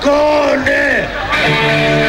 Falcone!